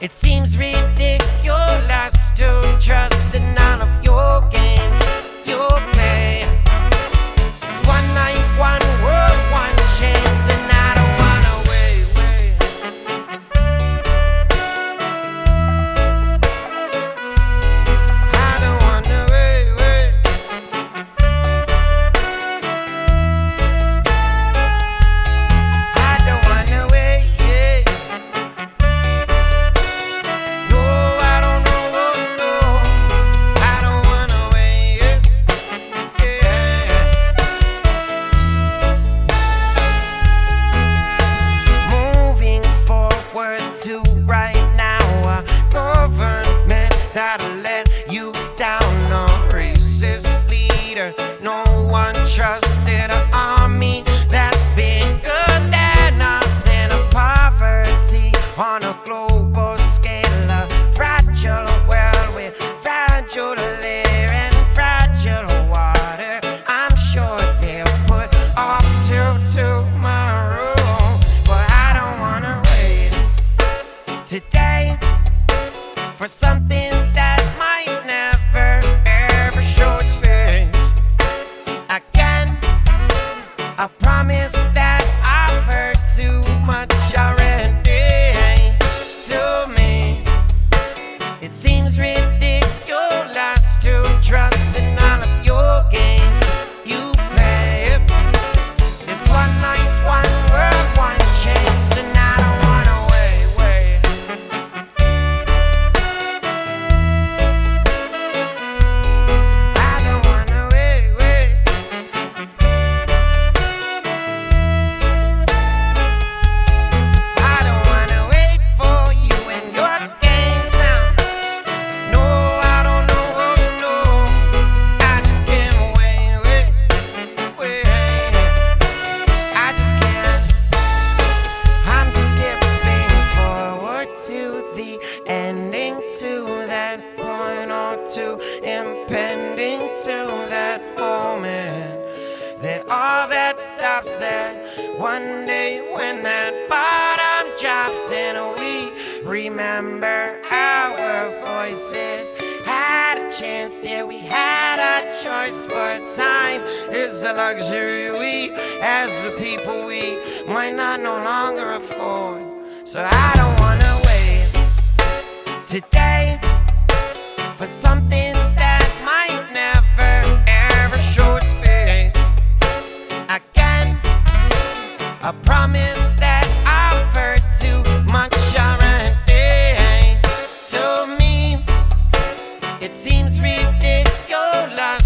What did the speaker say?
It seems real. something that might never ever show its face again. I promise that I've heard too much already. To me, it seems ridiculous. to, impending to that moment. Then all that stops that one day when that bottom drops and we remember our voices had a chance, yeah, we had a choice, but time is a luxury we, as the people, we might not no longer afford. So I don't wanna wait today for something that might never ever show its face again. a promise that I've too much already. To me, it seems ridiculous.